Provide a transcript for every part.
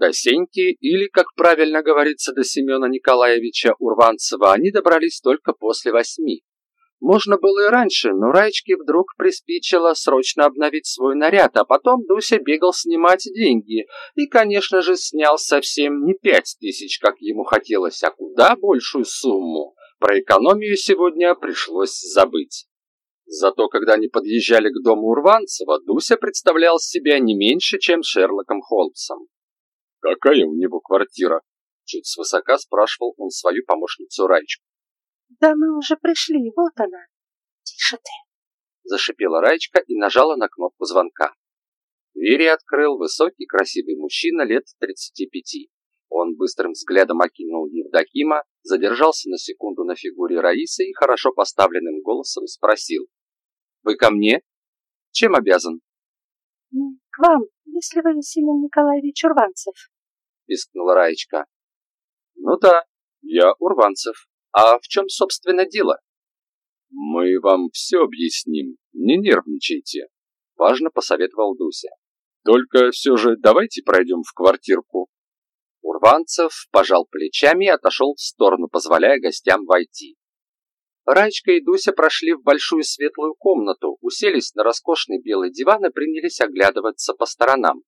До Сеньки, или, как правильно говорится, до Семена Николаевича Урванцева, они добрались только после восьми. Можно было и раньше, но Раечке вдруг приспичило срочно обновить свой наряд, а потом Дуся бегал снимать деньги. И, конечно же, снял совсем не пять тысяч, как ему хотелось, а куда большую сумму. Про экономию сегодня пришлось забыть. Зато, когда они подъезжали к дому Урванцева, Дуся представлял себя не меньше, чем Шерлоком Холмсом. «Какая у него квартира?» Чуть свысока спрашивал он свою помощницу Раечку. Да мы уже пришли, вот она. Тише ты. Зашипела Раечка и нажала на кнопку звонка. Двери открыл высокий красивый мужчина лет 35. Он быстрым взглядом окинул Евдокима, задержался на секунду на фигуре Раисы и хорошо поставленным голосом спросил. «Вы ко мне? Чем обязан?» «К вам, если вы Семен Николаевич Урванцев», — пискнула Раечка. «Ну да, я Урванцев», а в чем, собственно, дело? Мы вам все объясним, не нервничайте, важно посоветовал Дуся. Только все же давайте пройдем в квартирку. Урванцев пожал плечами и отошел в сторону, позволяя гостям войти. Раечка и Дуся прошли в большую светлую комнату, уселись на роскошный белый диван и принялись оглядываться по сторонам.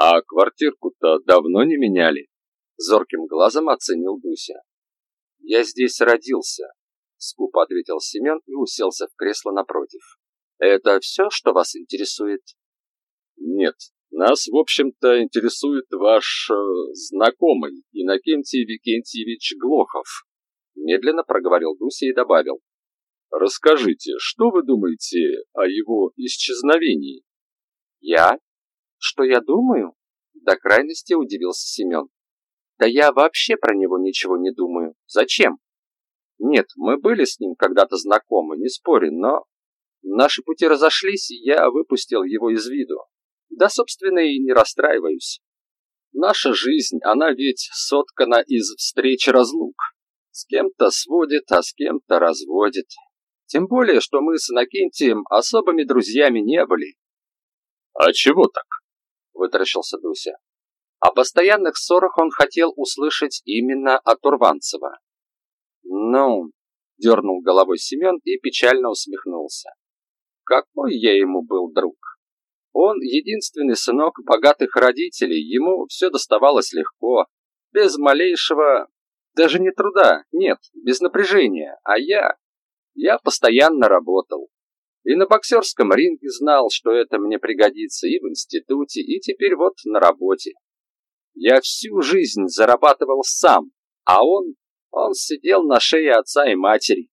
«А квартирку-то давно не меняли?» Зорким глазом оценил Дуся. «Я здесь родился», — скупо ответил Семен и уселся в кресло напротив. «Это все, что вас интересует?» «Нет, нас, в общем-то, интересует ваш э, знакомый Иннокентий Викентьевич Глохов», — медленно проговорил Дуся и добавил. «Расскажите, что вы думаете о его исчезновении?» «Я? Что я думаю?» До крайности удивился Семен. Да я вообще про него ничего не думаю. Зачем? Нет, мы были с ним когда-то знакомы, не спорю, но наши пути разошлись, и я выпустил его из виду. Да, собственно, и не расстраиваюсь. Наша жизнь, она ведь соткана из встреч-разлук. С кем-то сводит, а с кем-то разводит. Тем более, что мы с Иннокентием особыми друзьями не были. — А чего так? — вытаращился Дуся. О постоянных ссорах он хотел услышать именно от Урванцева. «Ну», — дернул головой Семен и печально усмехнулся. «Какой я ему был друг! Он единственный сынок богатых родителей, ему все доставалось легко, без малейшего, даже не труда, нет, без напряжения, а я, я постоянно работал. И на боксерском ринге знал, что это мне пригодится и в институте, и теперь вот на работе. Я всю жизнь зарабатывал сам, а он, он сидел на шее отца и матери.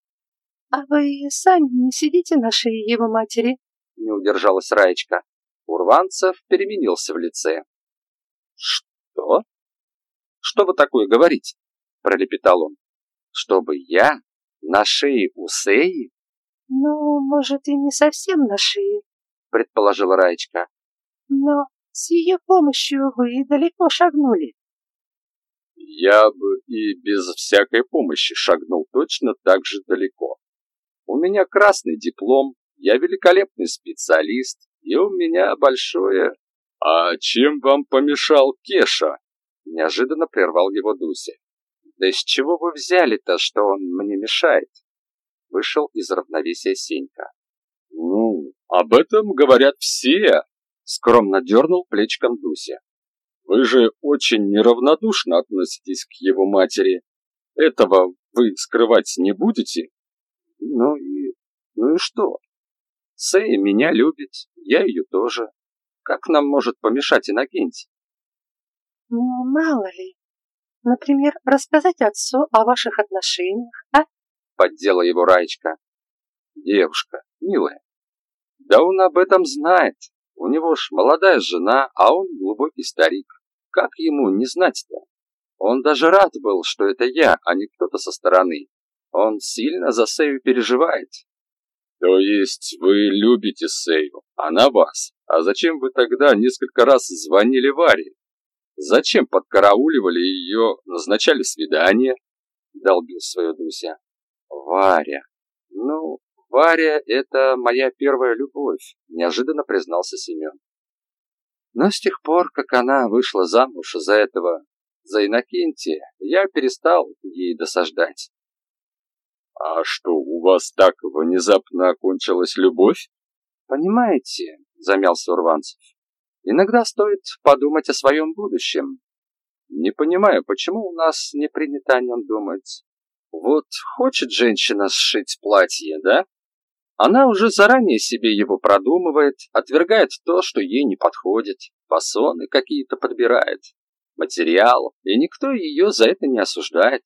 А вы сами не сидите на шее его матери? Не удержалась Раечка. Урванцев переменился в лице. Что? Что вы такое говорите? Пролепетал он. Чтобы я на шее у Сеи? Ну, может, и не совсем на шее, предположила Раечка. Но с ее помощью вы далеко шагнули. Я бы и без всякой помощи шагнул точно так же далеко. У меня красный диплом, я великолепный специалист, и у меня большое... А чем вам помешал Кеша? Неожиданно прервал его Дуся. Да из чего вы взяли-то, что он мне мешает? Вышел из равновесия Сенька. Ну, об этом говорят все, Скромно дернул плечком Дуся. Вы же очень неравнодушно относитесь к его матери. Этого вы скрывать не будете? Ну и... ну и что? Сэй меня любит, я ее тоже. Как нам может помешать Иннокентий? Ну, мало ли. Например, рассказать отцу о ваших отношениях, а? Поддела его Раечка. Девушка, милая, да он об этом знает. У него ж молодая жена, а он глубокий старик. Как ему не знать-то? Он даже рад был, что это я, а не кто-то со стороны. Он сильно за Сею переживает. То есть вы любите Сею, она вас. А зачем вы тогда несколько раз звонили Варе? Зачем подкарауливали ее, назначали свидание? Долбил свою Дуся. Варя. Ну, Варя — это моя первая любовь, неожиданно признался Семен. Но с тех пор, как она вышла замуж за этого, за Иннокентия, я перестал ей досаждать. «А что, у вас так внезапно окончилась любовь?» «Понимаете», — замялся Урванцев, — «иногда стоит подумать о своем будущем. Не понимаю, почему у нас не принято о нем думать. Вот хочет женщина сшить платье, да? Она уже заранее себе его продумывает, отвергает то, что ей не подходит, фасоны какие-то подбирает, материал, и никто ее за это не осуждает.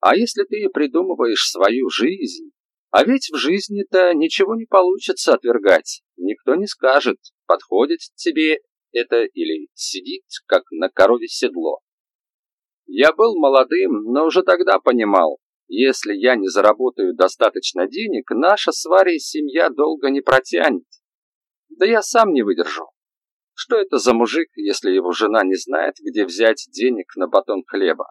А если ты придумываешь свою жизнь, а ведь в жизни-то ничего не получится отвергать, никто не скажет, подходит тебе это или сидит, как на корове седло. Я был молодым, но уже тогда понимал, если я не заработаю достаточно денег, наша с Варей семья долго не протянет. Да я сам не выдержу. Что это за мужик, если его жена не знает, где взять денег на батон хлеба?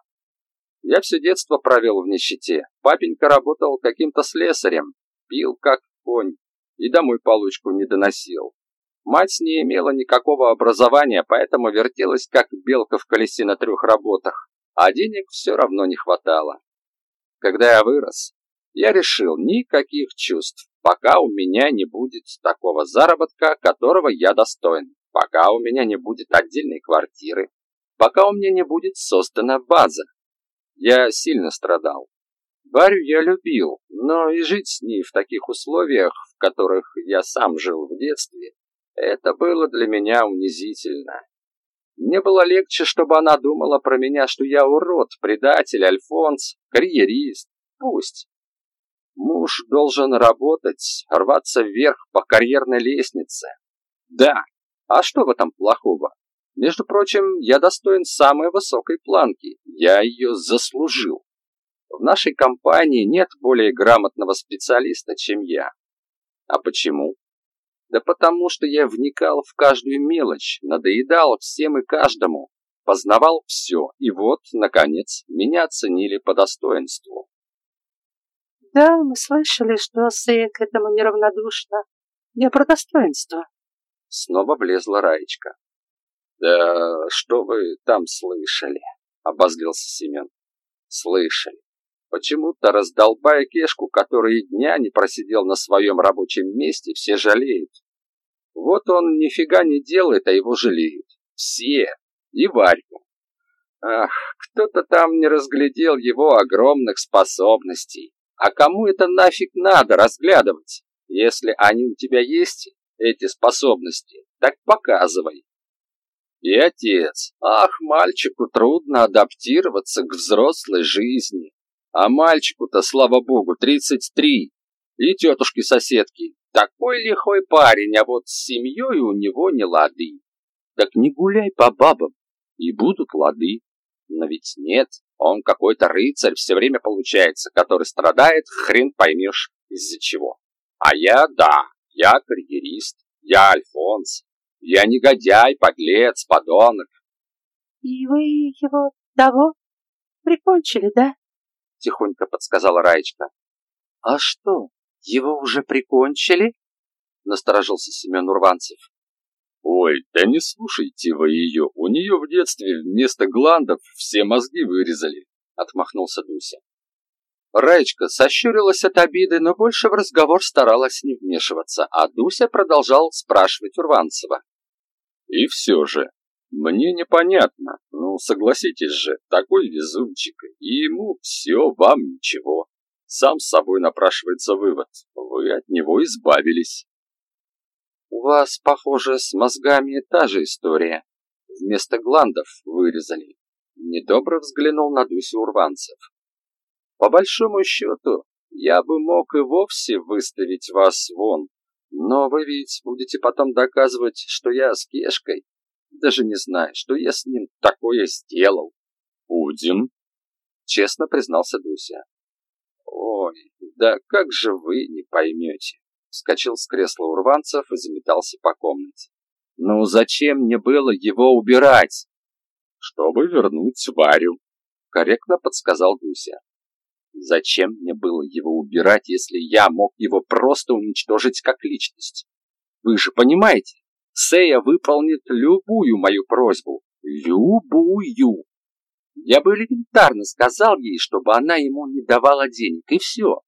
Я все детство провел в нищете. Папенька работал каким-то слесарем, пил как конь и домой получку не доносил. Мать не имела никакого образования, поэтому вертелась как белка в колесе на трех работах, а денег все равно не хватало. Когда я вырос, я решил никаких чувств, пока у меня не будет такого заработка, которого я достоин, пока у меня не будет отдельной квартиры, пока у меня не будет создана база, я сильно страдал. Варю я любил, но и жить с ней в таких условиях, в которых я сам жил в детстве, это было для меня унизительно. Мне было легче, чтобы она думала про меня, что я урод, предатель, альфонс, карьерист. Пусть. Муж должен работать, рваться вверх по карьерной лестнице. Да, а что в этом плохого? Между прочим, я достоин самой высокой планки. Я ее заслужил. В нашей компании нет более грамотного специалиста, чем я. А почему? Да потому что я вникал в каждую мелочь, надоедал всем и каждому, познавал все, и вот, наконец, меня оценили по достоинству. Да, мы слышали, что Сея к этому неравнодушна. Я про достоинство. Снова влезла Раечка. «Да что вы там слышали?» — обозлился Семен. «Слышали. Почему-то раздолбая кешку, который дня не просидел на своем рабочем месте, все жалеют. Вот он нифига не делает, а его жалеют. Все. И Варьку. Ах, кто-то там не разглядел его огромных способностей. А кому это нафиг надо разглядывать? Если они у тебя есть, эти способности, так показывай. И отец. Ах, мальчику трудно адаптироваться к взрослой жизни. А мальчику-то, слава богу, 33. И тетушки-соседки. Такой лихой парень, а вот с семьей у него не лады. Так не гуляй по бабам, и будут лады. Но ведь нет, он какой-то рыцарь все время получается, который страдает, хрен поймешь из-за чего. А я, да, я карьерист, я Альфонс, я негодяй, подлец, подонок. И вы его того прикончили, да? Тихонько подсказала Раечка. А что, его уже прикончили? Насторожился Семен Урванцев. Ой, да не слушайте вы ее, у нее в детстве вместо гландов все мозги вырезали, отмахнулся Дуся. Раечка сощурилась от обиды, но больше в разговор старалась не вмешиваться, а Дуся продолжал спрашивать Урванцева. «И все же, мне непонятно, ну согласитесь же, такой везунчик, и ему все, вам ничего. Сам с собой напрашивается вывод, вы от него избавились». «У вас, похоже, с мозгами та же история. Вместо гландов вырезали». Недобро взглянул на Дусю Урванцев. По большому счету, я бы мог и вовсе выставить вас вон, но вы ведь будете потом доказывать, что я с Кешкой. Даже не знаю, что я с ним такое сделал. Будем, честно признался Дуся. Ой, да как же вы не поймете. Вскочил с кресла урванцев и заметался по комнате. Ну зачем мне было его убирать? Чтобы вернуть Варю, корректно подсказал Дуся. Зачем мне было его убирать, если я мог его просто уничтожить как личность? Вы же понимаете, Сея выполнит любую мою просьбу. Любую. Я бы элементарно сказал ей, чтобы она ему не давала денег, и все.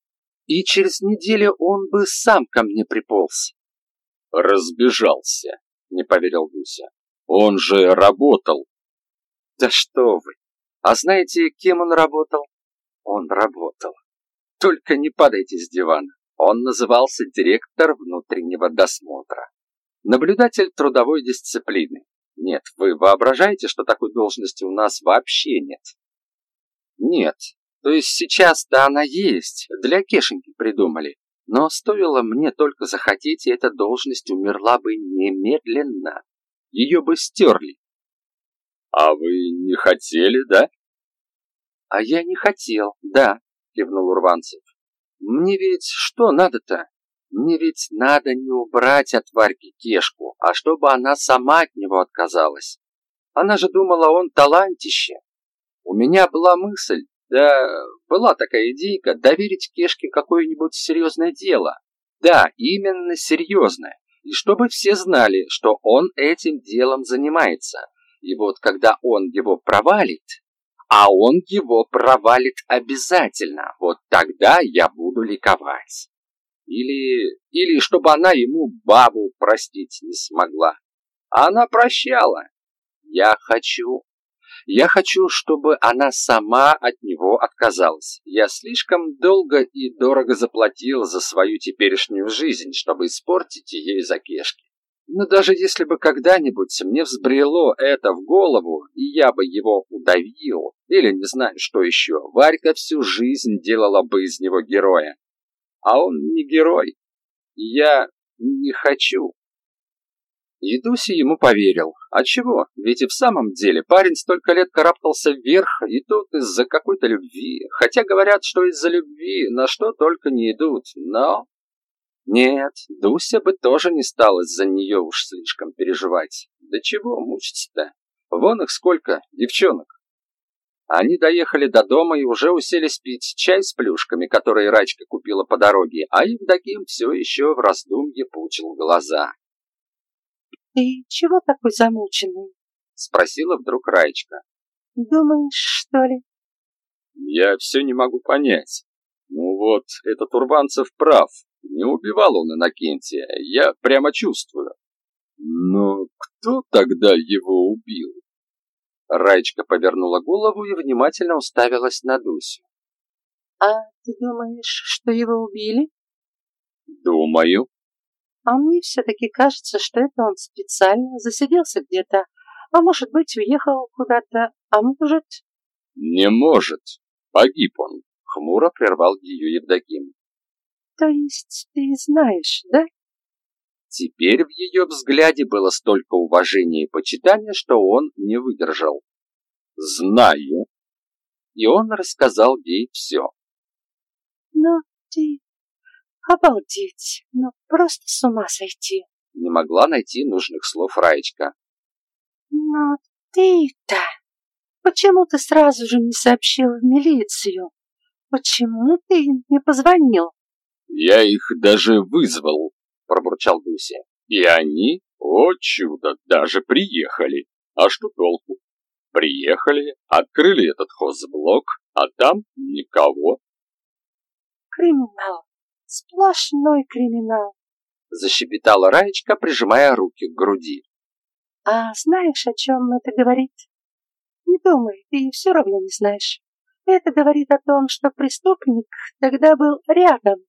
И через неделю он бы сам ко мне приполз. Разбежался, не поверил Гуся. Он же работал. Да что вы. А знаете, кем он работал? Он работал. Только не падайте с дивана. Он назывался директор внутреннего досмотра. Наблюдатель трудовой дисциплины. Нет, вы воображаете, что такой должности у нас вообще нет? Нет. То есть сейчас-то она есть, для Кешеньки придумали. Но стоило мне только захотеть, и эта должность умерла бы немедленно. Ее бы стерли. А вы не хотели, да? А я не хотел, да, кивнул Урванцев. Мне ведь что надо-то? Мне ведь надо не убрать от Варьки Кешку, а чтобы она сама от него отказалась. Она же думала, он талантище. У меня была мысль, да была такая идейка, доверить Кешке какое-нибудь серьезное дело. Да, именно серьезное. И чтобы все знали, что он этим делом занимается. И вот когда он его провалит, а он его провалит обязательно, вот тогда я буду ликовать. Или, или чтобы она ему бабу простить не смогла. А она прощала. Я хочу. Я хочу, чтобы она сама от него отказалась. Я слишком долго и дорого заплатил за свою теперешнюю жизнь, чтобы испортить ее из-за кешки. Но даже если бы когда-нибудь мне взбрело это в голову, и я бы его удавил, или не знаю что еще, Варька всю жизнь делала бы из него героя а он не герой. Я не хочу. И Дуси ему поверил. А чего? Ведь и в самом деле парень столько лет карабкался вверх, и тут из-за какой-то любви. Хотя говорят, что из-за любви на что только не идут, но... Нет, Дуся бы тоже не стал из-за нее уж слишком переживать. Да чего мучиться-то? Вон их сколько, девчонок. Они доехали до дома и уже уселись пить чай с плюшками, которые Рачка купила по дороге, а Евдоким все еще в раздумье пучил глаза. «Ты чего такой замученный?» — спросила вдруг Раечка. «Думаешь, что ли?» «Я все не могу понять. Ну вот, этот Урванцев прав. Не убивал он Иннокентия, я прямо чувствую. Но кто тогда его убил?» Раечка повернула голову и внимательно уставилась на Дусю. «А ты думаешь, что его убили?» «Думаю». «А мне все-таки кажется, что это он специально засиделся где-то, а может быть, уехал куда-то, а может...» «Не может. Погиб он», — хмуро прервал ее Евдоким. «То есть ты знаешь, да?» Теперь в ее взгляде было столько уважения и почитания, что он не выдержал. «Знаю». И он рассказал ей все. «Ну ты... обалдеть, ну просто с ума сойти!» Не могла найти нужных слов Раечка. «Но ты-то... Почему ты сразу же не сообщил в милицию? Почему ты не позвонил?» «Я их даже вызвал», пробурчал Дуся. И они, о чудо, даже приехали. А что толку? Приехали, открыли этот хозблок, а там никого. Криминал, сплошной криминал, защебетала Раечка, прижимая руки к груди. А знаешь, о чем это говорит? Не думай, ты все равно не знаешь. Это говорит о том, что преступник тогда был рядом,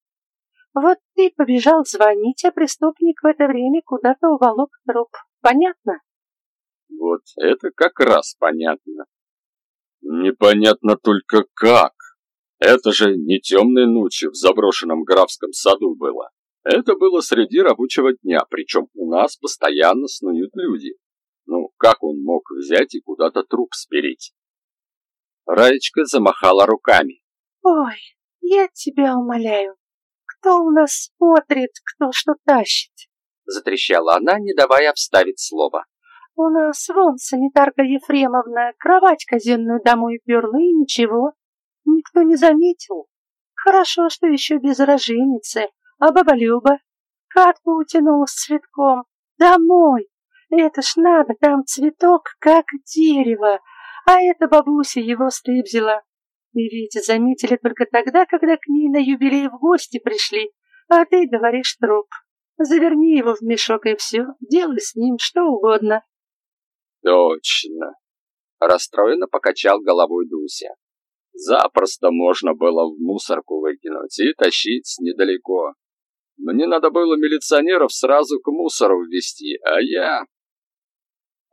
вот ты побежал звонить, а преступник в это время куда-то уволок труп. Понятно? Вот это как раз понятно. Непонятно только как. Это же не темной ночи в заброшенном графском саду было. Это было среди рабочего дня, причем у нас постоянно снуют люди. Ну, как он мог взять и куда-то труп спереть? Раечка замахала руками. Ой, я тебя умоляю, кто у нас смотрит, кто что тащит?» Затрещала она, не давая обставить слово. «У нас вон санитарка Ефремовна кровать казенную домой перла, и ничего. Никто не заметил. Хорошо, что еще без роженицы, а баба Люба катку утянула с цветком. Домой, Это ж надо, там цветок как дерево, а эта бабуся его стыбзила. И ведь заметили только тогда, когда к ней на юбилей в гости пришли, а ты говоришь труп. Заверни его в мешок и все, делай с ним что угодно. Точно. Расстроенно покачал головой Дуся. Запросто можно было в мусорку выкинуть и тащить недалеко. Мне надо было милиционеров сразу к мусору ввести, а я...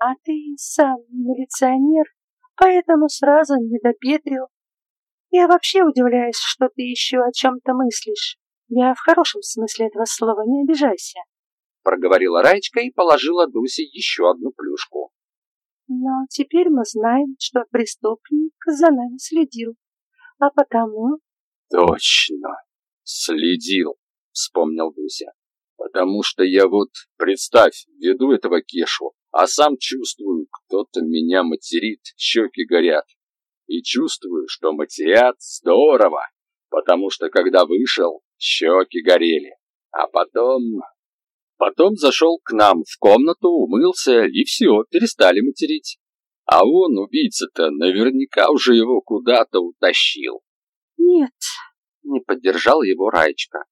А ты сам милиционер, поэтому сразу не допетрил. Я вообще удивляюсь, что ты еще о чем-то мыслишь. Я в хорошем смысле этого слова, не обижайся. Проговорила Раечка и положила Дусе еще одну плюшку. Но теперь мы знаем, что преступник за нами следил. А потому... Точно, следил, вспомнил Дуся. Потому что я вот, представь, веду этого Кешу, а сам чувствую, кто-то меня материт, щеки горят. И чувствую, что матерят здорово, потому что когда вышел, щеки горели. А потом... Потом зашел к нам в комнату, умылся, и все, перестали материть. А он, убийца-то, наверняка уже его куда-то утащил. Нет, не поддержал его Раечка.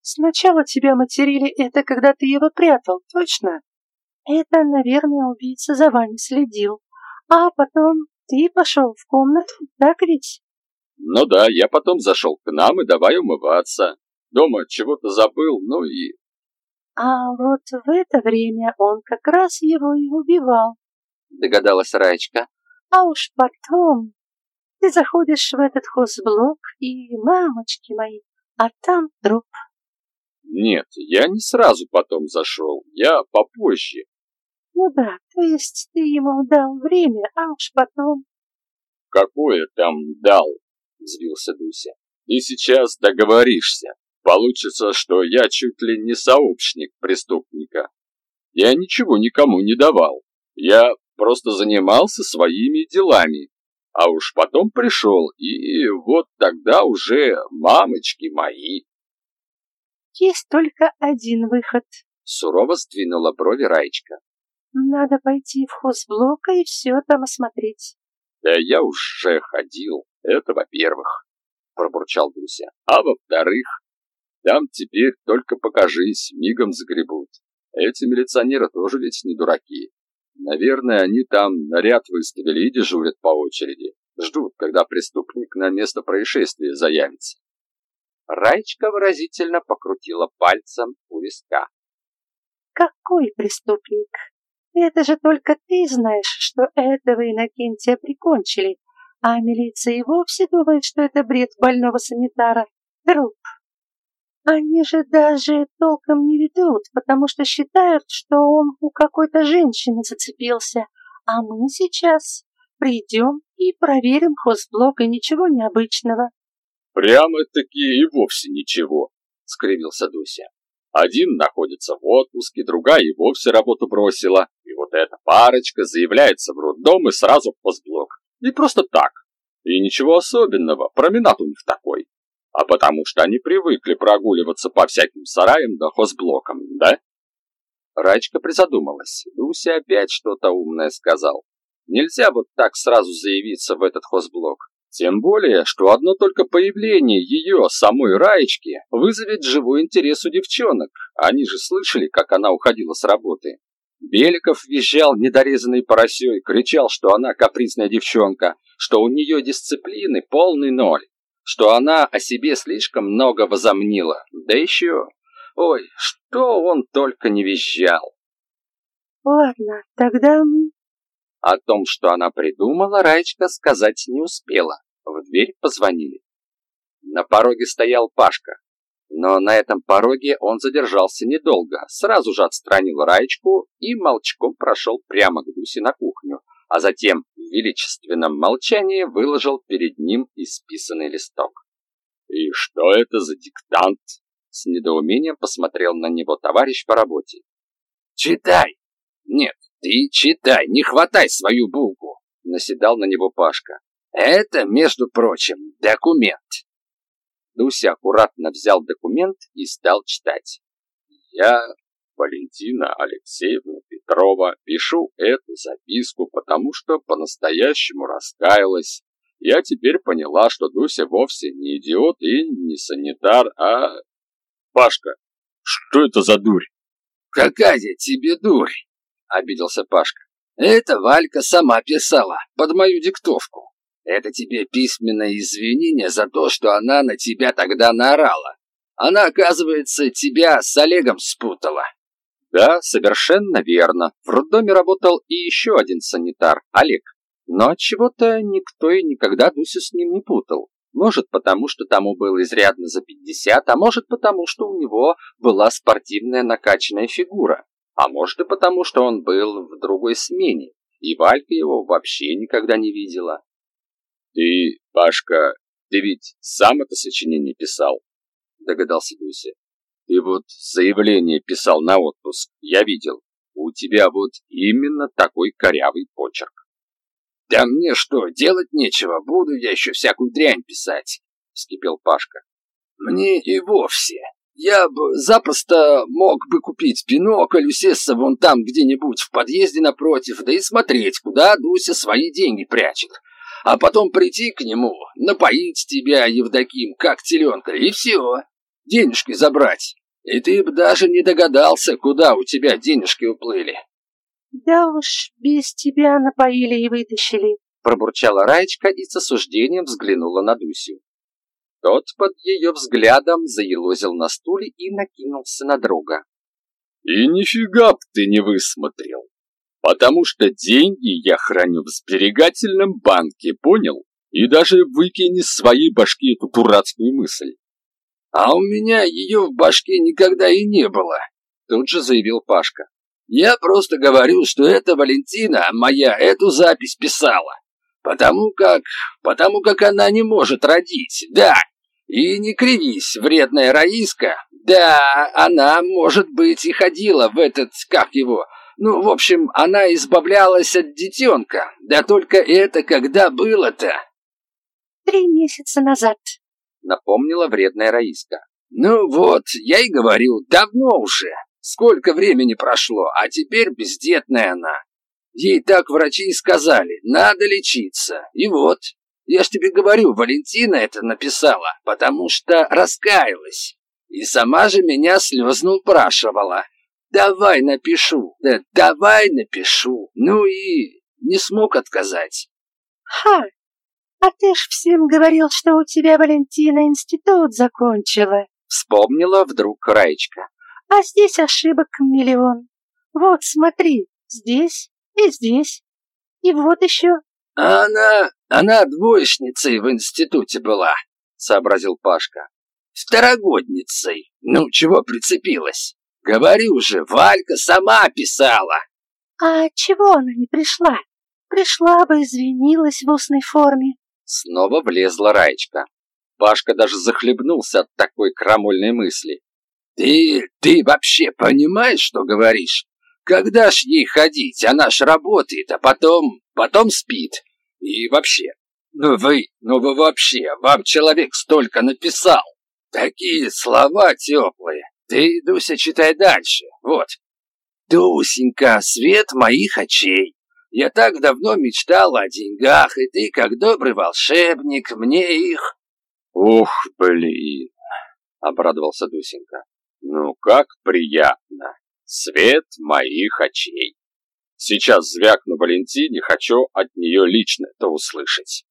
Сначала тебя материли это, когда ты его прятал, точно? Это, наверное, убийца за вами следил. А потом ты пошел в комнату, так ведь? Ну да, я потом зашел к нам и давай умываться. Дома чего-то забыл, ну и а вот в это время он как раз его и убивал, догадалась Раечка. А уж потом ты заходишь в этот хозблок и, мамочки мои, а там труп. Нет, я не сразу потом зашел, я попозже. Ну да, то есть ты ему дал время, а уж потом... Какое там дал? Взвился Дуся. И сейчас договоришься. Получится, что я чуть ли не сообщник преступника. Я ничего никому не давал. Я просто занимался своими делами. А уж потом пришел, и вот тогда уже мамочки мои. Есть только один выход. Сурово сдвинула брови Раечка. Надо пойти в хозблок и все там осмотреть. Да я уже ходил, это во-первых, пробурчал Дуся. А во-вторых, там теперь только покажись, мигом загребут. Эти милиционеры тоже ведь не дураки. Наверное, они там наряд выставили и дежурят по очереди. Ждут, когда преступник на место происшествия заявится. Раечка выразительно покрутила пальцем у виска. «Какой преступник? Это же только ты знаешь, что этого Иннокентия прикончили, а милиция и вовсе думает, что это бред больного санитара. Труп. Они же даже толком не ведут, потому что считают, что он у какой-то женщины зацепился. А мы сейчас придем и проверим хозблок, и ничего необычного. Прямо-таки и вовсе ничего, скривился Дуся. Один находится в отпуске, другая и вовсе работу бросила. И вот эта парочка заявляется в роддом и сразу в хозблок. И просто так. И ничего особенного, променад у них такой а потому что они привыкли прогуливаться по всяким сараям да хозблокам, да? Рачка призадумалась. Дуся опять что-то умное сказал. Нельзя вот так сразу заявиться в этот хозблок. Тем более, что одно только появление ее, самой Раечки, вызовет живой интерес у девчонок. Они же слышали, как она уходила с работы. Беликов визжал недорезанной поросей, кричал, что она капризная девчонка, что у нее дисциплины полный ноль что она о себе слишком много возомнила. Да еще... Ой, что он только не визжал. Ладно, тогда... О том, что она придумала, Раечка сказать не успела. В дверь позвонили. На пороге стоял Пашка. Но на этом пороге он задержался недолго, сразу же отстранил Раечку и молчком прошел прямо к Дусе на кухню, а затем в величественном молчании выложил перед ним исписанный листок. «И что это за диктант?» С недоумением посмотрел на него товарищ по работе. «Читай!» «Нет, ты читай, не хватай свою булку!» Наседал на него Пашка. «Это, между прочим, документ!» Дуся аккуратно взял документ и стал читать. «Я, Валентина Алексеевна Петрова, пишу эту записку, потому что по-настоящему раскаялась. Я теперь поняла, что Дуся вовсе не идиот и не санитар, а... Пашка, что это за дурь? Какая тебе дурь? Обиделся Пашка. Это Валька сама писала, под мою диктовку. Это тебе письменное извинение за то, что она на тебя тогда наорала. Она, оказывается, тебя с Олегом спутала. Да, совершенно верно. В роддоме работал и еще один санитар, Олег. Но от чего-то никто и никогда Дусю с ним не путал. Может, потому что тому было изрядно за 50, а может, потому что у него была спортивная накачанная фигура. А может и потому, что он был в другой смене, и Валька его вообще никогда не видела. «Ты, Пашка, ты ведь сам это сочинение писал?» — догадался Дуся. Ты вот заявление писал на отпуск, я видел. У тебя вот именно такой корявый почерк. Да мне что, делать нечего, буду я еще всякую дрянь писать, вскипел Пашка. Мне и вовсе. Я бы запросто мог бы купить бинокль, усесться вон там где-нибудь в подъезде напротив, да и смотреть, куда Дуся свои деньги прячет. А потом прийти к нему, напоить тебя, Евдоким, как теленка, и все денежки забрать. И ты бы даже не догадался, куда у тебя денежки уплыли. Да уж, без тебя напоили и вытащили. Пробурчала Раечка и с осуждением взглянула на Дусю. Тот под ее взглядом заелозил на стуле и накинулся на друга. «И нифига б ты не высмотрел, потому что деньги я храню в сберегательном банке, понял? И даже выкини из своей башки эту дурацкую мысль. «А у меня ее в башке никогда и не было», — тут же заявил Пашка. «Я просто говорю, что эта Валентина моя эту запись писала, потому как... потому как она не может родить, да. И не кривись, вредная Раиска, да, она, может быть, и ходила в этот, как его... Ну, в общем, она избавлялась от детенка. Да только это когда было-то?» «Три месяца назад», напомнила вредная Раиска. «Ну вот, я и говорю, давно уже. Сколько времени прошло, а теперь бездетная она. Ей так врачи и сказали, надо лечиться. И вот, я ж тебе говорю, Валентина это написала, потому что раскаялась. И сама же меня слезно упрашивала. Давай напишу, да давай напишу. Ну и не смог отказать. Ха, «А ты ж всем говорил, что у тебя Валентина институт закончила!» Вспомнила вдруг Раечка. «А здесь ошибок миллион. Вот, смотри, здесь и здесь. И вот еще...» «Она... она двоечницей в институте была», — сообразил Пашка. «Второгодницей. Ну, чего прицепилась? Говорю же, Валька сама писала». «А чего она не пришла? Пришла бы, извинилась в устной форме. Снова влезла Раечка. Пашка даже захлебнулся от такой крамольной мысли. «Ты... ты вообще понимаешь, что говоришь? Когда ж ей ходить? Она ж работает, а потом... потом спит. И вообще... Ну вы... ну вы вообще... вам человек столько написал. Такие слова теплые. Ты, Дуся, читай дальше. Вот. Дусенька, свет моих очей. Я так давно мечтал о деньгах, и ты, как добрый волшебник, мне их...» «Ух, блин!» — обрадовался Дусенька. «Ну, как приятно! Свет моих очей! Сейчас звякну Валентине, хочу от нее лично это услышать».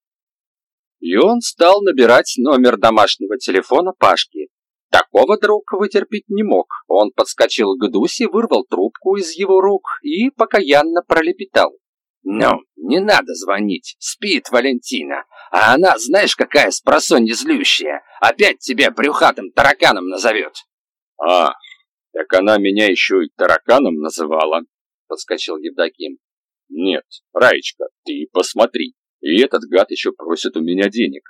И он стал набирать номер домашнего телефона Пашки. Такого друг вытерпеть не мог. Он подскочил к Дусе, вырвал трубку из его рук и покаянно пролепетал. «Ну, не надо звонить. Спит Валентина. А она, знаешь, какая спросонья злющая. Опять тебя брюхатым тараканом назовет». «А, так она меня еще и тараканом называла», — подскочил Евдоким. «Нет, Раечка, ты посмотри. И этот гад еще просит у меня денег.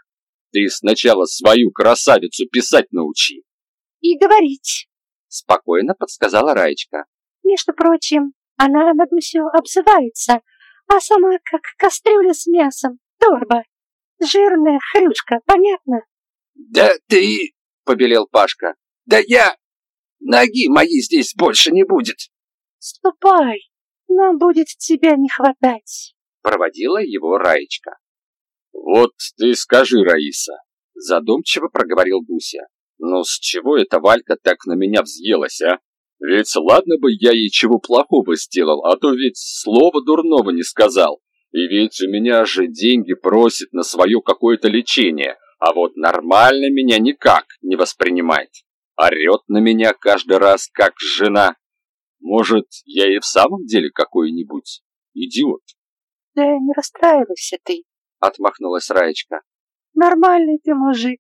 Ты сначала свою красавицу писать научи». «И говорить», — спокойно подсказала Раечка. «Между прочим, она над все обзывается, а сама как кастрюля с мясом, торба. Жирная хрюшка, понятно? Да ты, побелел Пашка. Да я ноги моей здесь больше не будет. Ступай, Нам будет тебя не хватать. Проводила его Раечка. Вот ты скажи, Раиса, задумчиво проговорил Буся. Ну с чего эта Валька так на меня взъелась, а? Ведь ладно бы я ей чего плохого сделал, а то ведь слова дурного не сказал. И ведь у меня же деньги просит на свое какое-то лечение, а вот нормально меня никак не воспринимает. Орет на меня каждый раз, как жена. Может, я и в самом деле какой-нибудь идиот? Да не расстраивайся ты, отмахнулась Раечка. Нормальный ты мужик.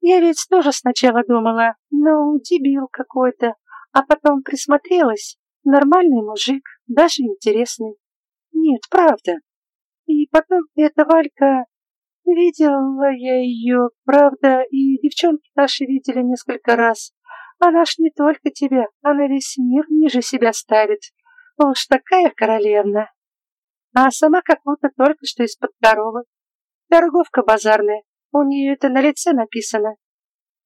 Я ведь тоже сначала думала, ну, дебил какой-то, а потом присмотрелась. Нормальный мужик, даже интересный. Нет, правда. И потом эта Валька... Видела я ее, правда, и девчонки наши видели несколько раз. Она ж не только тебя, она весь мир ниже себя ставит. Уж такая королевна. А сама как будто только что из-под коровы. Торговка базарная, у нее это на лице написано.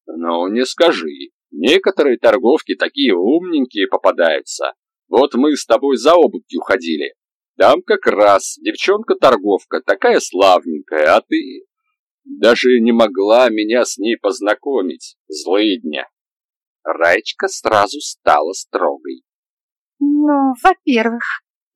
Ну, не скажи. Некоторые торговки такие умненькие попадаются. Вот мы с тобой за обувью ходили. Там как раз девчонка-торговка, такая славненькая, а ты даже не могла меня с ней познакомить, злые дня. Раечка сразу стала строгой. Ну, во-первых,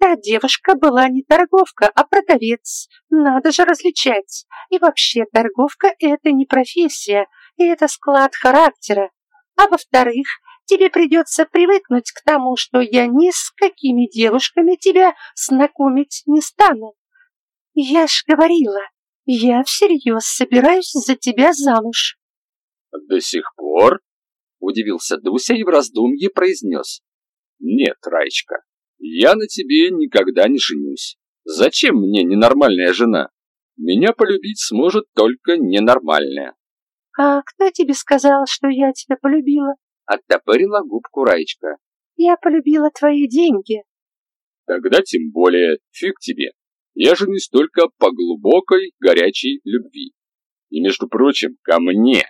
та девушка была не торговка, а продавец. Надо же различать. И вообще, торговка – это не профессия, и это склад характера. А во-вторых, тебе придется привыкнуть к тому, что я ни с какими девушками тебя знакомить не стану. Я ж говорила, я всерьез собираюсь за тебя замуж. До сих пор? Удивился Дуся и в раздумье произнес. Нет, Раечка, я на тебе никогда не женюсь. Зачем мне ненормальная жена? Меня полюбить сможет только ненормальная. «А кто тебе сказал, что я тебя полюбила?» Оттопырила губку Раечка. «Я полюбила твои деньги». «Тогда тем более фиг тебе. Я же не столько по глубокой, горячей любви. И, между прочим, ко мне,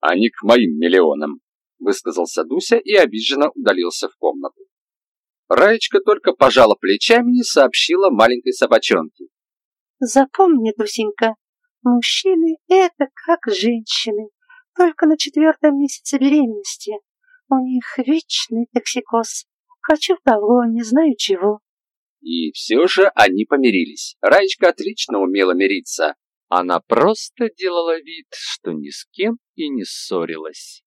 а не к моим миллионам», высказался Дуся и обиженно удалился в комнату. Раечка только пожала плечами и сообщила маленькой собачонке. «Запомни, Дусенька, Мужчины – это как женщины, только на четвертом месяце беременности. У них вечный токсикоз. Хочу того, не знаю чего. И все же они помирились. Раечка отлично умела мириться. Она просто делала вид, что ни с кем и не ссорилась.